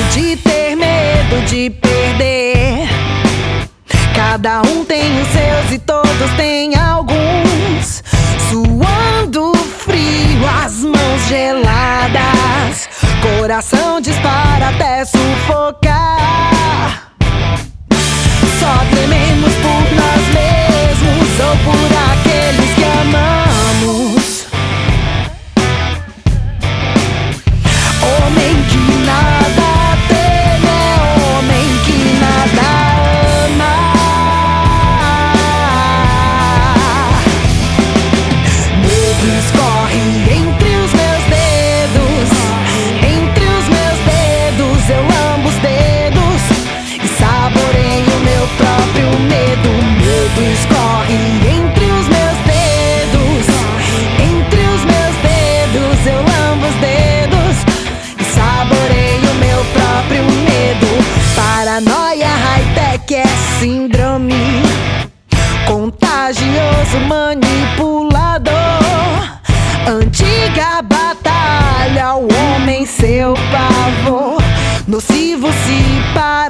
medo de ter medo de perder. Cada um tem os seus e todos têm alguns. Suando frio, as mãos geladas. Coração dispara até sufocar. Só trememos. Contagioso manipulador. Antiga batalha, o homem seu pavor, nocivo se paralisa.